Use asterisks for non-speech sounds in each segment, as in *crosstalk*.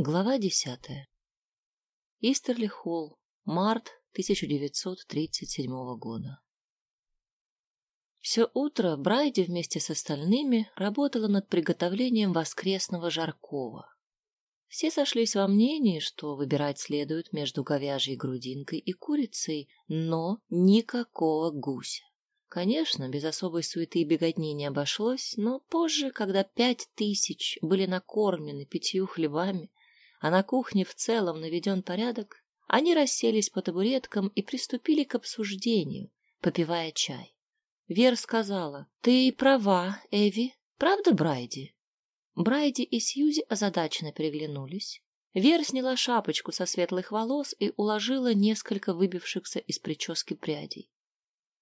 Глава десятая. Истерли Холл. Март 1937 года. Все утро Брайди вместе с остальными работала над приготовлением воскресного жаркого. Все сошлись во мнении, что выбирать следует между говяжьей грудинкой и курицей, но никакого гуся. Конечно, без особой суеты и беготни не обошлось, но позже, когда пять тысяч были накормлены пятью хлебами, а на кухне в целом наведен порядок, они расселись по табуреткам и приступили к обсуждению, попивая чай. Вер сказала, «Ты права, Эви. Правда, Брайди?» Брайди и Сьюзи озадаченно переглянулись. Вер сняла шапочку со светлых волос и уложила несколько выбившихся из прически прядей.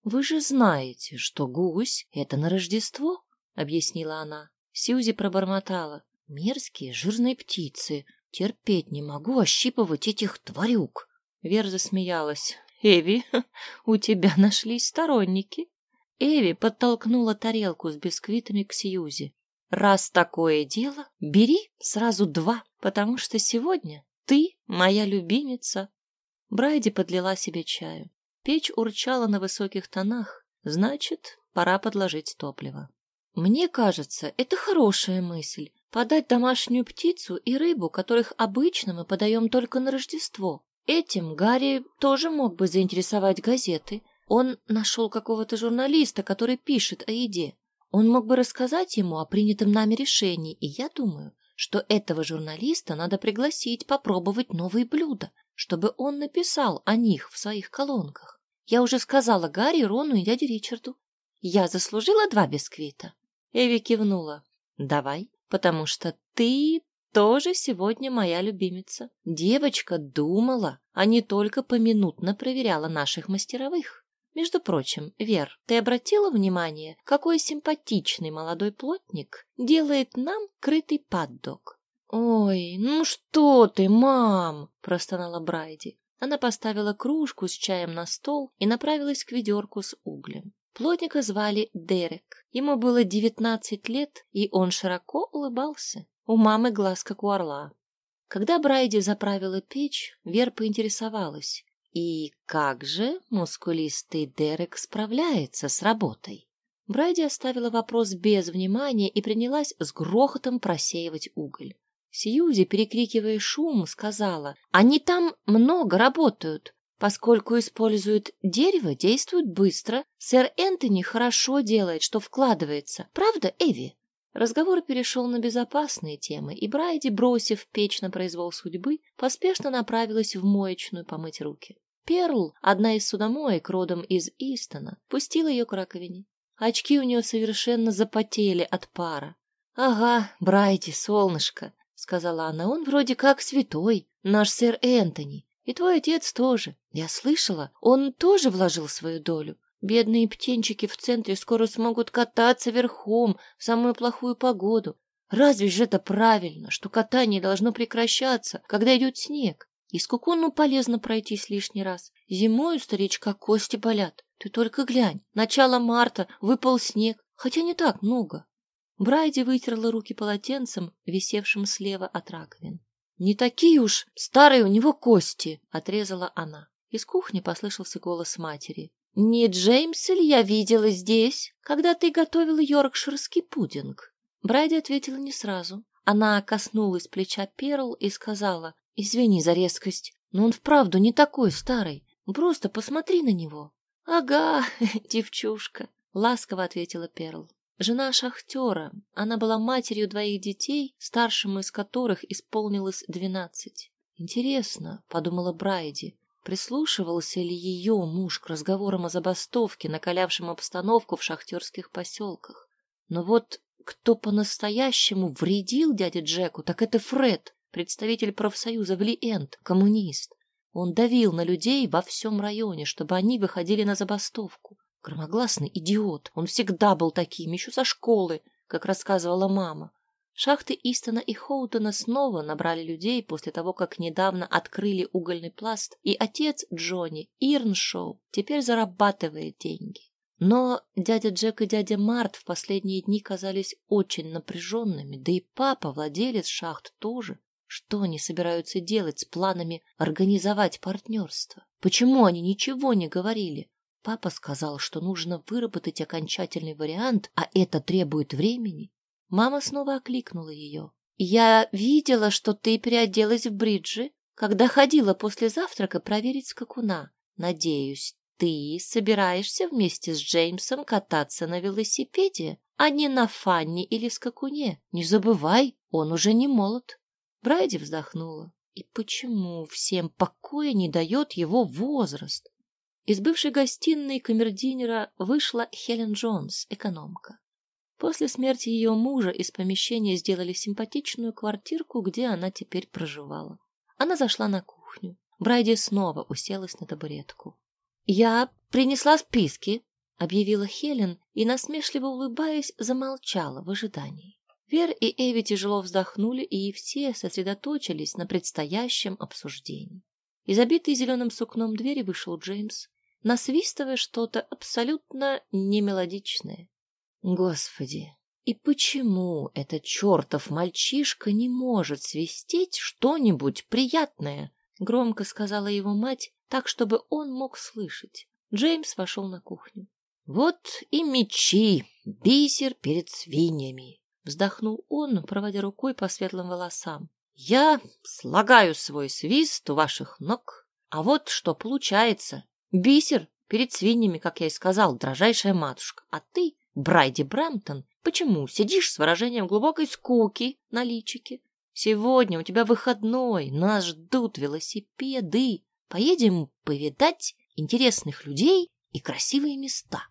«Вы же знаете, что гусь — это на Рождество?» — объяснила она. Сьюзи пробормотала. «Мерзкие жирные птицы. Терпеть не могу ощипывать этих тварюк. Вер засмеялась. Эви, *laughs* у тебя нашлись сторонники. Эви подтолкнула тарелку с бисквитами к Сьюзи. Раз такое дело, бери сразу два, потому что сегодня ты моя любимица. Брайди подлила себе чаю. Печь урчала на высоких тонах, значит, пора подложить топливо. Мне кажется, это хорошая мысль подать домашнюю птицу и рыбу, которых обычно мы подаем только на Рождество. Этим Гарри тоже мог бы заинтересовать газеты. Он нашел какого-то журналиста, который пишет о еде. Он мог бы рассказать ему о принятом нами решении, и я думаю, что этого журналиста надо пригласить попробовать новые блюда, чтобы он написал о них в своих колонках. Я уже сказала Гарри, Рону и дяде Ричарду. Я заслужила два бисквита. Эви кивнула. Давай потому что ты тоже сегодня моя любимица. Девочка думала, а не только поминутно проверяла наших мастеровых. Между прочим, Вер, ты обратила внимание, какой симпатичный молодой плотник делает нам крытый паддог? Ой, ну что ты, мам, простонала Брайди. Она поставила кружку с чаем на стол и направилась к ведерку с углем. Плотника звали Дерек. Ему было девятнадцать лет, и он широко улыбался. У мамы глаз, как у орла. Когда Брайди заправила печь, Вер поинтересовалась. И как же мускулистый Дерек справляется с работой? Брайди оставила вопрос без внимания и принялась с грохотом просеивать уголь. Сьюзи, перекрикивая шум, сказала, «Они там много работают. Поскольку используют дерево, действуют быстро. Сэр Энтони хорошо делает, что вкладывается. Правда, Эви? Разговор перешел на безопасные темы, и Брайди, бросив печь на произвол судьбы, поспешно направилась в моечную помыть руки. Перл, одна из судомоек родом из Истона, пустила ее к раковине. Очки у нее совершенно запотели от пара. — Ага, Брайди, солнышко, — сказала она, — он вроде как святой, наш сэр Энтони. И твой отец тоже. Я слышала, он тоже вложил свою долю. Бедные птенчики в центре скоро смогут кататься верхом в самую плохую погоду. Разве же это правильно, что катание должно прекращаться, когда идет снег? И скукону полезно пройтись лишний раз. Зимой у старичка кости болят. Ты только глянь. Начало марта выпал снег, хотя не так много. Брайди вытерла руки полотенцем, висевшим слева от раковин. «Не такие уж старые у него кости!» — отрезала она. Из кухни послышался голос матери. «Не Джеймс ли я видела здесь, когда ты готовила йоркширский пудинг?» Брайди ответила не сразу. Она коснулась плеча Перл и сказала, «Извини за резкость, но он вправду не такой старый. Просто посмотри на него». «Ага, *laughs* девчушка», — ласково ответила Перл. Жена шахтера, она была матерью двоих детей, старшему из которых исполнилось двенадцать. Интересно, — подумала Брайди, — прислушивался ли ее муж к разговорам о забастовке, накалявшем обстановку в шахтерских поселках. Но вот кто по-настоящему вредил дяде Джеку, так это Фред, представитель профсоюза в Ли-Энд, коммунист. Он давил на людей во всем районе, чтобы они выходили на забастовку. Громогласный идиот. Он всегда был таким, еще со школы, как рассказывала мама. Шахты Истона и Хоутона снова набрали людей после того, как недавно открыли угольный пласт, и отец Джонни, Ирншоу, теперь зарабатывает деньги. Но дядя Джек и дядя Март в последние дни казались очень напряженными, да и папа, владелец шахт, тоже. Что они собираются делать с планами организовать партнерство? Почему они ничего не говорили? Папа сказал, что нужно выработать окончательный вариант, а это требует времени. Мама снова окликнула ее. «Я видела, что ты переоделась в бриджи, когда ходила после завтрака проверить скакуна. Надеюсь, ты собираешься вместе с Джеймсом кататься на велосипеде, а не на фанне или скакуне. Не забывай, он уже не молод». Брайди вздохнула. И почему всем покоя не дает его возраст? Из бывшей гостиной камердинера вышла Хелен Джонс, экономка. После смерти ее мужа из помещения сделали симпатичную квартирку, где она теперь проживала. Она зашла на кухню. Брайди снова уселась на табуретку. «Я принесла списки», — объявила Хелен и, насмешливо улыбаясь, замолчала в ожидании. Вер и Эви тяжело вздохнули, и все сосредоточились на предстоящем обсуждении. Из обитой зеленым сукном двери вышел Джеймс, насвистывая что-то абсолютно немелодичное. Господи, и почему этот чертов мальчишка не может свистеть что-нибудь приятное? Громко сказала его мать, так, чтобы он мог слышать. Джеймс вошел на кухню. Вот и мечи, бисер перед свиньями. Вздохнул он, проводя рукой по светлым волосам. Я слагаю свой свист у ваших ног, а вот что получается. Бисер перед свиньями, как я и сказал, дрожайшая матушка. А ты, Брайди Брамптон, почему сидишь с выражением глубокой скуки на личике? Сегодня у тебя выходной, нас ждут велосипеды. Поедем повидать интересных людей и красивые места.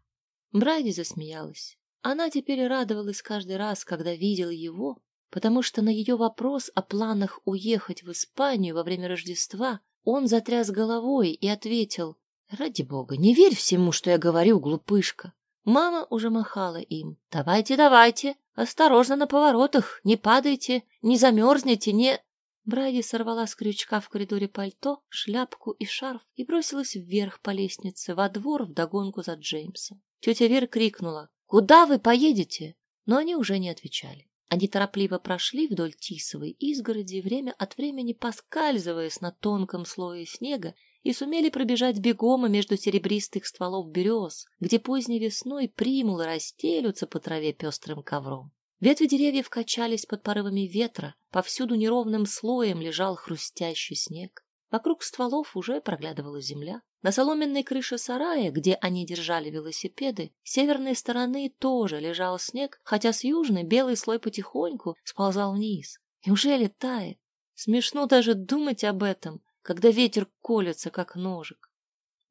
Брайди засмеялась. Она теперь радовалась каждый раз, когда видела его, потому что на ее вопрос о планах уехать в Испанию во время Рождества он затряс головой и ответил, «Ради бога, не верь всему, что я говорю, глупышка». Мама уже махала им. «Давайте, давайте, осторожно на поворотах, не падайте, не замерзнете, не...» Брайди сорвала с крючка в коридоре пальто, шляпку и шарф и бросилась вверх по лестнице во двор вдогонку за Джеймсом. Тетя Вер крикнула «Куда вы поедете?» Но они уже не отвечали. Они торопливо прошли вдоль тисовой изгороди, время от времени поскальзываясь на тонком слое снега, и сумели пробежать бегом между серебристых стволов берез, где поздней весной примулы расстелются по траве пестрым ковром. Ветви деревьев качались под порывами ветра, повсюду неровным слоем лежал хрустящий снег. Вокруг стволов уже проглядывала земля. На соломенной крыше сарая, где они держали велосипеды, с северной стороны тоже лежал снег, хотя с южной белый слой потихоньку сползал вниз. Неужели тает? Смешно даже думать об этом, когда ветер колется, как ножик.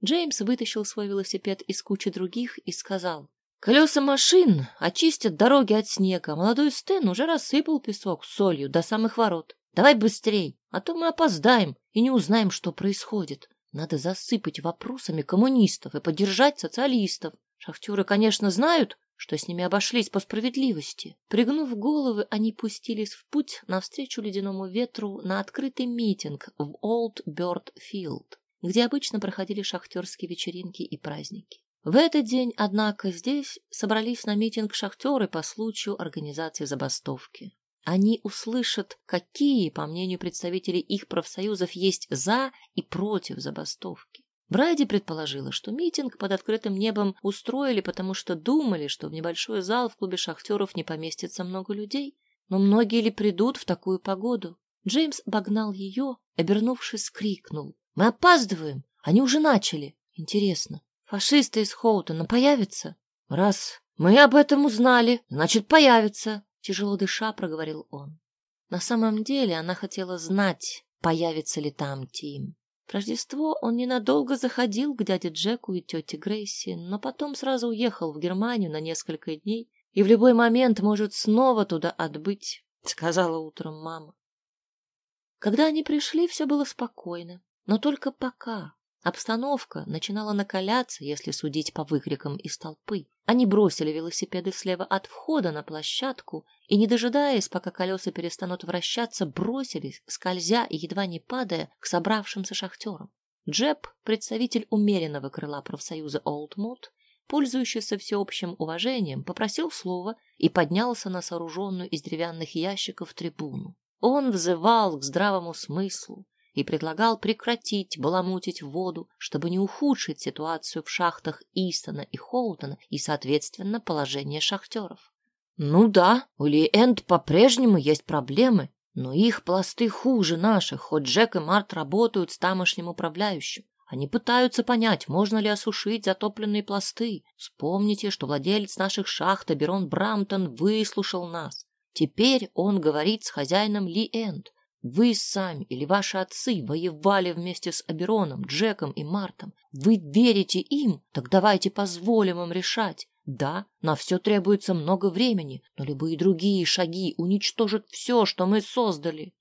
Джеймс вытащил свой велосипед из кучи других и сказал, «Колеса машин очистят дороги от снега. Молодой Стэн уже рассыпал песок солью до самых ворот. Давай быстрей, а то мы опоздаем и не узнаем, что происходит. Надо засыпать вопросами коммунистов и поддержать социалистов. Шахтеры, конечно, знают, что с ними обошлись по справедливости. Пригнув головы, они пустились в путь навстречу ледяному ветру на открытый митинг в Олд Бёрд Филд, где обычно проходили шахтерские вечеринки и праздники. В этот день, однако, здесь собрались на митинг шахтеры по случаю организации забастовки. Они услышат, какие, по мнению представителей их профсоюзов, есть за и против забастовки. Брайди предположила, что митинг под открытым небом устроили, потому что думали, что в небольшой зал в клубе шахтеров не поместится много людей. Но многие ли придут в такую погоду? Джеймс обогнал ее, обернувшись, крикнул. «Мы опаздываем! Они уже начали! Интересно, фашисты из Хоутона появятся?» «Раз мы об этом узнали, значит, появятся!» Тяжело дыша, проговорил он. На самом деле она хотела знать, появится ли там Тим. В Рождество он ненадолго заходил к дяде Джеку и тете Грейси, но потом сразу уехал в Германию на несколько дней и в любой момент может снова туда отбыть, — сказала утром мама. Когда они пришли, все было спокойно, но только пока. Обстановка начинала накаляться, если судить по выкрикам из толпы. Они бросили велосипеды слева от входа на площадку и, не дожидаясь, пока колеса перестанут вращаться, бросились, скользя и едва не падая, к собравшимся шахтерам. Джеб, представитель умеренного крыла профсоюза Олдмут, пользующийся всеобщим уважением, попросил слова и поднялся на сооруженную из деревянных ящиков трибуну. Он взывал к здравому смыслу и предлагал прекратить баламутить воду, чтобы не ухудшить ситуацию в шахтах Истона и Холтона и, соответственно, положение шахтеров. Ну да, у Ли-Энд по-прежнему есть проблемы, но их пласты хуже наших, хоть Джек и Март работают с тамошним управляющим. Они пытаются понять, можно ли осушить затопленные пласты. Вспомните, что владелец наших шахт, Берон Брамтон, выслушал нас. Теперь он говорит с хозяином Ли Энд. Вы сами или ваши отцы воевали вместе с Абероном, Джеком и Мартом. Вы верите им? Так давайте позволим им решать. Да, на все требуется много времени, но любые другие шаги уничтожат все, что мы создали.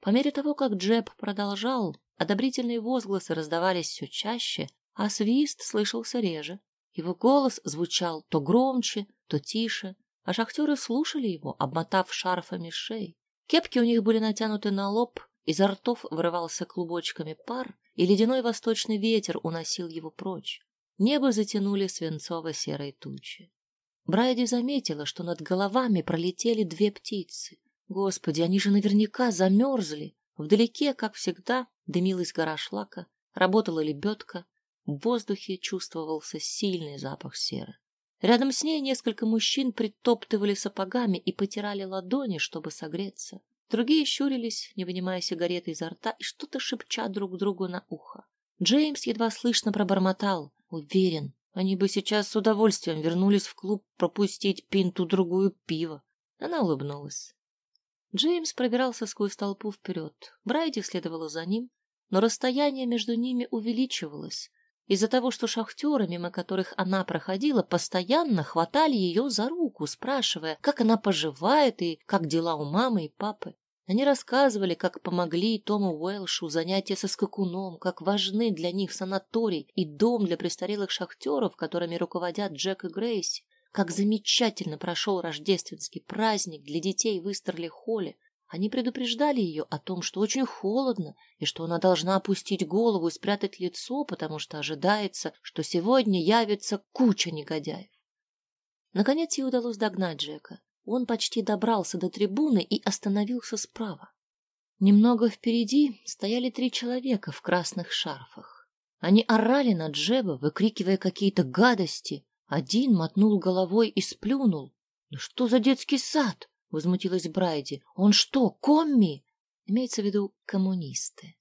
По мере того, как Джеб продолжал, одобрительные возгласы раздавались все чаще, а свист слышался реже. Его голос звучал то громче, то тише, а шахтеры слушали его, обмотав шарфами шеи. Кепки у них были натянуты на лоб, изо ртов вырывался клубочками пар, и ледяной восточный ветер уносил его прочь. Небо затянули свинцово-серые тучи. Брайди заметила, что над головами пролетели две птицы. Господи, они же наверняка замерзли. Вдалеке, как всегда, дымилась гора шлака, работала лебедка. В воздухе чувствовался сильный запах серы. Рядом с ней несколько мужчин притоптывали сапогами и потирали ладони, чтобы согреться. Другие щурились, не вынимая сигареты изо рта и что-то шепча друг другу на ухо. Джеймс едва слышно пробормотал. Уверен, они бы сейчас с удовольствием вернулись в клуб пропустить пинту-другую пива. Она улыбнулась. Джеймс пробирался сквозь толпу вперед. Брайди следовала за ним, но расстояние между ними увеличивалось, из-за того, что шахтеры, мимо которых она проходила, постоянно хватали ее за руку, спрашивая, как она поживает и как дела у мамы и папы. Они рассказывали, как помогли Тому Уэлшу занятия со скакуном, как важны для них санаторий и дом для престарелых шахтеров, которыми руководят Джек и Грейси, как замечательно прошел рождественский праздник для детей в Истерли-Холле, они предупреждали ее о том, что очень холодно, и что она должна опустить голову и спрятать лицо, потому что ожидается, что сегодня явится куча негодяев. Наконец ей удалось догнать Джека. Он почти добрался до трибуны и остановился справа. Немного впереди стояли три человека в красных шарфах. Они орали на Джеба, выкрикивая какие-то гадости. Один мотнул головой и сплюнул. «Ну что за детский сад?» Возмутилась Брайди. Он что, комми? Имеется в виду коммунисты.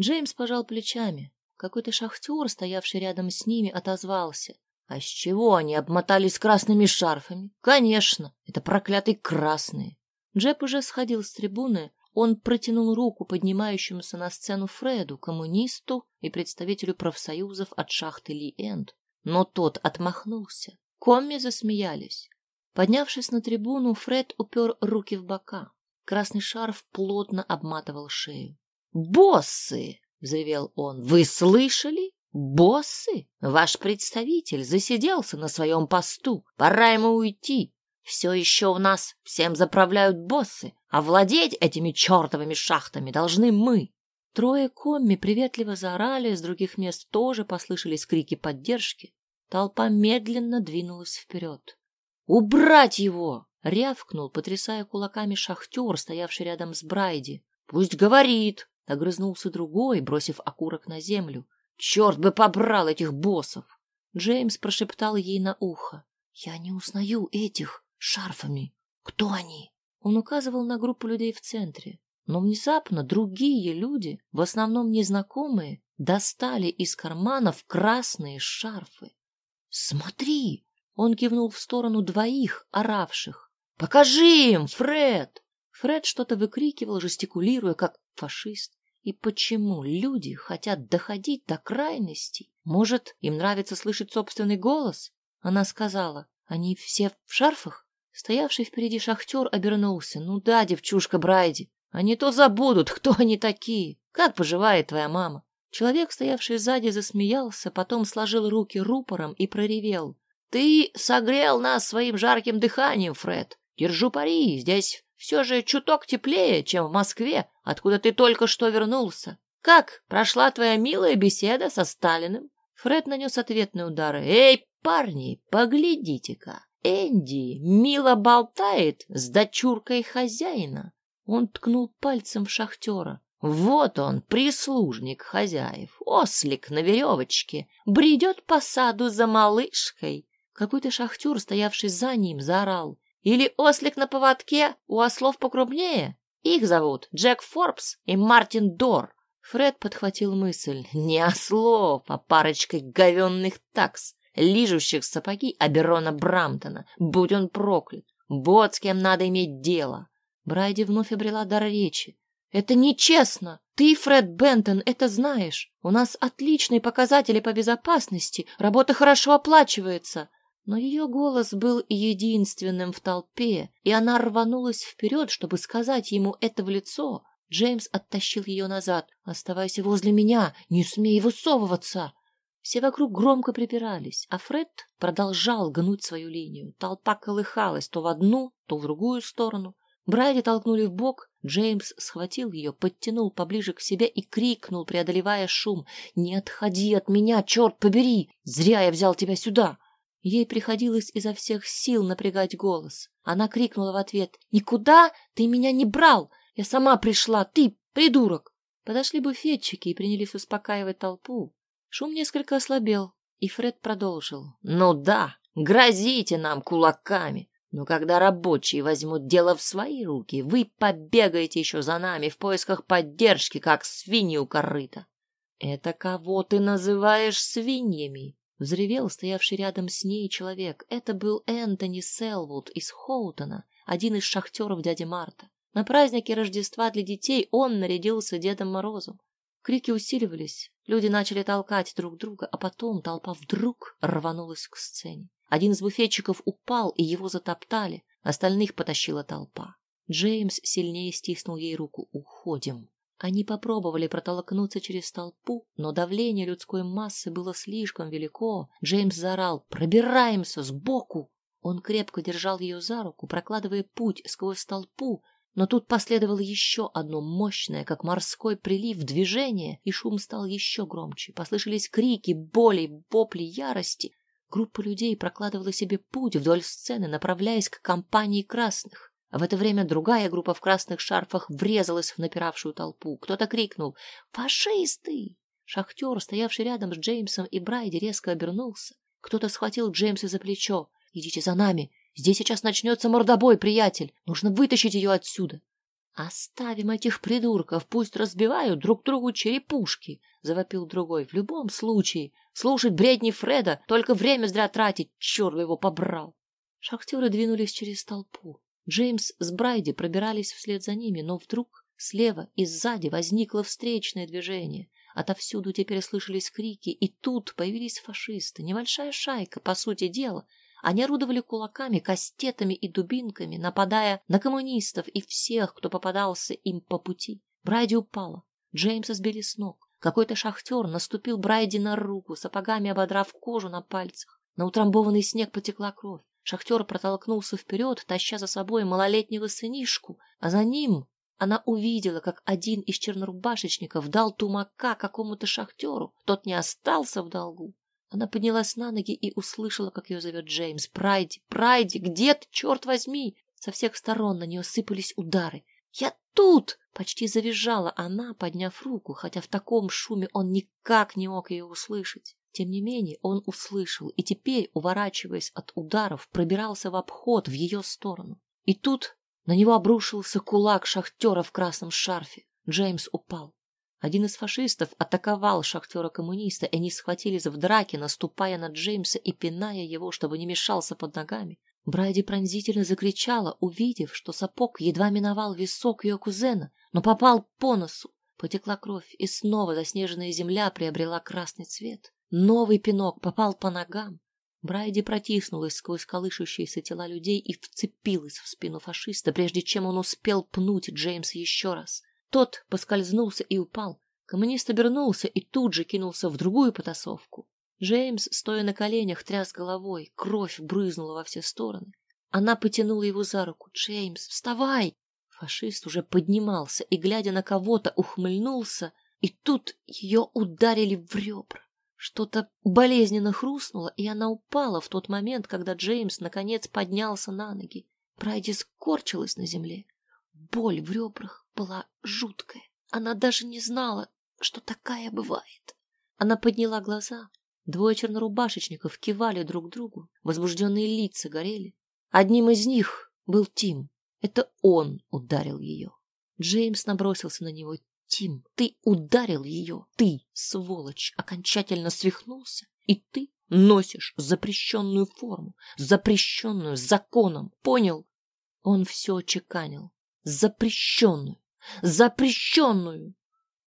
Джеймс пожал плечами. Какой-то шахтер, стоявший рядом с ними, отозвался. А с чего они обмотались красными шарфами? Конечно, это проклятые красные. Джеб уже сходил с трибуны, он протянул руку поднимающемуся на сцену Фреду, коммунисту и представителю профсоюзов от шахты Ли-Энд. Но тот отмахнулся. Комми засмеялись. Поднявшись на трибуну, Фред упер руки в бока. Красный шарф плотно обматывал шею. «Боссы!» — взревел он. «Вы слышали? Боссы? Ваш представитель засиделся на своем посту. Пора ему уйти. Все еще у нас всем заправляют боссы, а владеть этими чертовыми шахтами должны мы». Трое комми приветливо заорали, с других мест тоже послышались крики поддержки. Толпа медленно двинулась вперед. «Убрать его!» — рявкнул, потрясая кулаками шахтер, стоявший рядом с Брайди. «Пусть говорит!» — огрызнулся другой, бросив окурок на землю. «Черт бы побрал этих боссов!» Джеймс прошептал ей на ухо. «Я не узнаю этих шарфами. Кто они?» Он указывал на группу людей в центре. Но внезапно другие люди, в основном незнакомые, достали из карманов красные шарфы. «Смотри!» Он кивнул в сторону двоих, оравших. «Покажи им, Фред!» Фред что-то выкрикивал, жестикулируя, как фашист. И почему люди хотят доходить до крайностей? Может, им нравится слышать собственный голос? Она сказала, они все в шарфах? Стоявший впереди шахтер обернулся. Ну да, девчушка Брайди, они то забудут, кто они такие. Как поживает твоя мама? Человек, стоявший сзади, засмеялся, потом сложил руки рупором и проревел. Ты согрел нас своим жарким дыханием, Фред. Держу пари, здесь все же чуток теплее, чем в Москве, откуда ты только что вернулся. Как прошла твоя милая беседа со Сталиным? Фред нанес ответные удары. Эй, парни, поглядите-ка. Энди мило болтает с дочуркой хозяина. Он ткнул пальцем в шахтера. Вот он, прислужник хозяев, ослик на веревочке, бредет по саду за малышкой. Какой-то шахтер, стоявший за ним, заорал. Или ослик на поводке у ослов покрупнее? Их зовут Джек Форбс и Мартин Дор. Фред подхватил мысль. Не ослов, а парочкой говенных такс, лижущих сапоги Аберона Брамтона. Будь он проклят. Вот с кем надо иметь дело. Брайди вновь обрела дар речи. «Это нечестно! Ты, Фред Бентон, это знаешь. У нас отличные показатели по безопасности, работа хорошо оплачивается. Но ее голос был единственным в толпе, и она рванулась вперед, чтобы сказать ему это в лицо. Джеймс оттащил ее назад. «Оставайся возле меня, не смей высовываться!» Все вокруг громко припирались, а Фред продолжал гнуть свою линию. Толпа колыхалась то в одну, то в другую сторону. Брайди толкнули в бок, Джеймс схватил ее, подтянул поближе к себе и крикнул, преодолевая шум. «Не отходи от меня, черт побери! Зря я взял тебя сюда!» Ей приходилось изо всех сил напрягать голос. Она крикнула в ответ «Никуда ты меня не брал! Я сама пришла, ты придурок!» Подошли буфетчики и принялись успокаивать толпу. Шум несколько ослабел, и Фред продолжил. «Ну да, грозите нам кулаками, но когда рабочие возьмут дело в свои руки, вы побегаете еще за нами в поисках поддержки, как свиньи у корыта». «Это кого ты называешь свиньями?» Взревел стоявший рядом с ней человек. Это был Энтони Селвуд из Хоутона, один из шахтеров дяди Марта. На празднике Рождества для детей он нарядился Дедом Морозом. Крики усиливались, люди начали толкать друг друга, а потом толпа вдруг рванулась к сцене. Один из буфетчиков упал, и его затоптали, остальных потащила толпа. Джеймс сильнее стиснул ей руку. «Уходим!» Они попробовали протолкнуться через толпу, но давление людской массы было слишком велико. Джеймс заорал «Пробираемся сбоку!». Он крепко держал ее за руку, прокладывая путь сквозь толпу, но тут последовало еще одно мощное, как морской прилив, движение, и шум стал еще громче. Послышались крики, боли, вопли, ярости. Группа людей прокладывала себе путь вдоль сцены, направляясь к компании красных. А в это время другая группа в красных шарфах врезалась в напиравшую толпу. Кто-то крикнул «Фашисты!». Шахтер, стоявший рядом с Джеймсом и Брайди, резко обернулся. Кто-то схватил Джеймса за плечо. «Идите за нами! Здесь сейчас начнется мордобой, приятель! Нужно вытащить ее отсюда!» «Оставим этих придурков, пусть разбивают друг другу черепушки!» — завопил другой. «В любом случае, слушать бредни Фреда, только время зря тратить, черт его побрал!» Шахтеры двинулись через толпу. Джеймс с Брайди пробирались вслед за ними, но вдруг слева и сзади возникло встречное движение. Отовсюду теперь слышались крики, и тут появились фашисты, небольшая шайка, по сути дела. Они орудовали кулаками, кастетами и дубинками, нападая на коммунистов и всех, кто попадался им по пути. Брайди упала. Джеймса сбили с ног. Какой-то шахтер наступил Брайди на руку, сапогами ободрав кожу на пальцах. На утрамбованный снег потекла кровь. Шахтер протолкнулся вперед, таща за собой малолетнего сынишку, а за ним она увидела, как один из чернорубашечников дал тумака какому-то шахтеру. Тот не остался в долгу. Она поднялась на ноги и услышала, как ее зовет Джеймс. «Прайди! Прайди! Где ты, черт возьми?» Со всех сторон на нее сыпались удары. «Я тут!» — почти завизжала она, подняв руку, хотя в таком шуме он никак не мог ее услышать. Тем не менее он услышал и теперь, уворачиваясь от ударов, пробирался в обход в ее сторону. И тут на него обрушился кулак шахтера в красном шарфе. Джеймс упал. Один из фашистов атаковал шахтера-коммуниста, и они схватились в драке, наступая на Джеймса и пиная его, чтобы не мешался под ногами. Брайди пронзительно закричала, увидев, что сапог едва миновал висок ее кузена, но попал по носу. Потекла кровь, и снова заснеженная земля приобрела красный цвет. Новый пинок попал по ногам. Брайди протиснулась сквозь колышущиеся тела людей и вцепилась в спину фашиста, прежде чем он успел пнуть Джеймса еще раз. Тот поскользнулся и упал. Коммунист обернулся и тут же кинулся в другую потасовку. Джеймс, стоя на коленях, тряс головой, кровь брызнула во все стороны. Она потянула его за руку. «Джеймс, вставай!» Фашист уже поднимался и, глядя на кого-то, ухмыльнулся, и тут ее ударили в ребра. Что-то болезненно хрустнуло, и она упала в тот момент, когда Джеймс наконец поднялся на ноги. Прайди скорчилась на земле. боль в ребрах была жуткая. Она даже не знала, что такая бывает. Она подняла глаза. Двое чернорубашечников кивали друг другу, возбужденные лица горели. Одним из них был Тим. Это он ударил ее. Джеймс набросился на него. Тим, ты ударил ее. Ты, сволочь, окончательно свихнулся. И ты носишь запрещенную форму, запрещенную законом. Понял? Он все чеканил. Запрещенную. Запрещенную.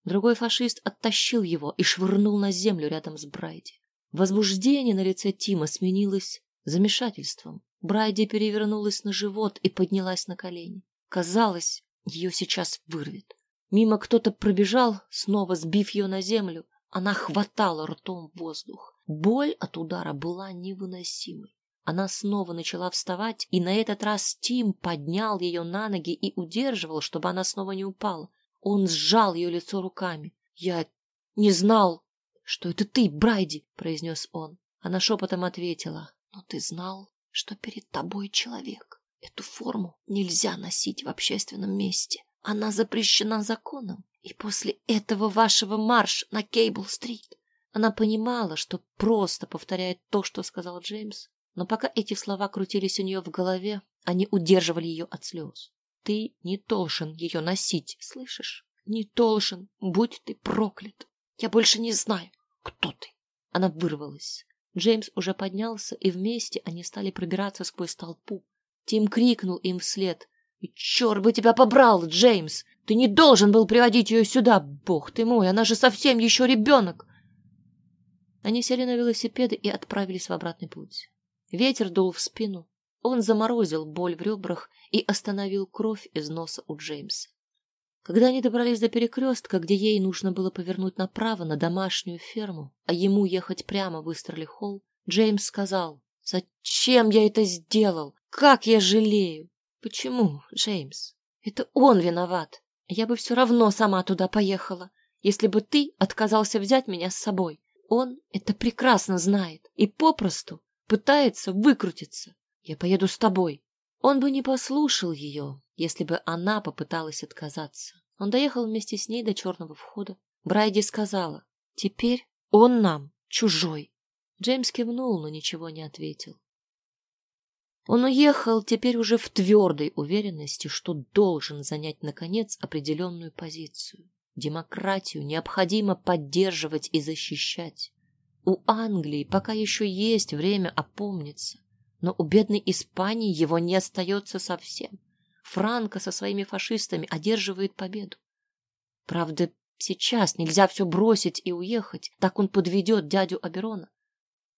Другой фашист оттащил его и швырнул на землю рядом с Брайди. Возбуждение на лице Тима сменилось замешательством. Брайди перевернулась на живот и поднялась на колени. Казалось, ее сейчас вырвет. Мимо кто-то пробежал, снова сбив ее на землю. Она хватала ртом воздух. Боль от удара была невыносимой. Она снова начала вставать, и на этот раз Тим поднял ее на ноги и удерживал, чтобы она снова не упала. Он сжал ее лицо руками. «Я не знал, что это ты, Брайди!» — произнес он. Она шепотом ответила. «Но ты знал, что перед тобой человек. Эту форму нельзя носить в общественном месте. Она запрещена законом. И после этого вашего марш на Кейбл-стрит она понимала, что просто повторяет то, что сказал Джеймс, но пока эти слова крутились у нее в голове, они удерживали ее от слез. Ты не должен ее носить, слышишь? Не должен, будь ты проклят. Я больше не знаю, кто ты. Она вырвалась. Джеймс уже поднялся, и вместе они стали пробираться сквозь толпу. Тим крикнул им вслед. «И черт бы тебя побрал, Джеймс! Ты не должен был приводить ее сюда! Бог ты мой, она же совсем еще ребенок!» Они сели на велосипеды и отправились в обратный путь. Ветер дул в спину. Он заморозил боль в ребрах и остановил кровь из носа у Джеймса. Когда они добрались до перекрестка, где ей нужно было повернуть направо на домашнюю ферму, а ему ехать прямо в Истерли-Холл, Джеймс сказал, «Зачем я это сделал? Как я жалею!» «Почему, Джеймс? Это он виноват. Я бы все равно сама туда поехала, если бы ты отказался взять меня с собой. Он это прекрасно знает и попросту пытается выкрутиться. Я поеду с тобой. Он бы не послушал ее, если бы она попыталась отказаться. Он доехал вместе с ней до черного входа. Брайди сказала, теперь он нам чужой. Джеймс кивнул, но ничего не ответил. Он уехал теперь уже в твердой уверенности, что должен занять, наконец, определенную позицию. Демократию необходимо поддерживать и защищать. У Англии пока еще есть время опомниться, но у бедной Испании его не остается совсем. Франко со своими фашистами одерживает победу. Правда, сейчас нельзя все бросить и уехать, так он подведет дядю Аберона.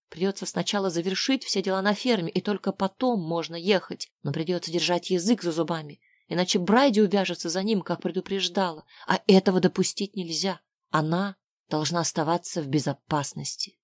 Придется сначала завершить все дела на ферме, и только потом можно ехать, но придется держать язык за зубами, иначе Брайди увяжется за ним, как предупреждала, а этого допустить нельзя. Она должна оставаться в безопасности.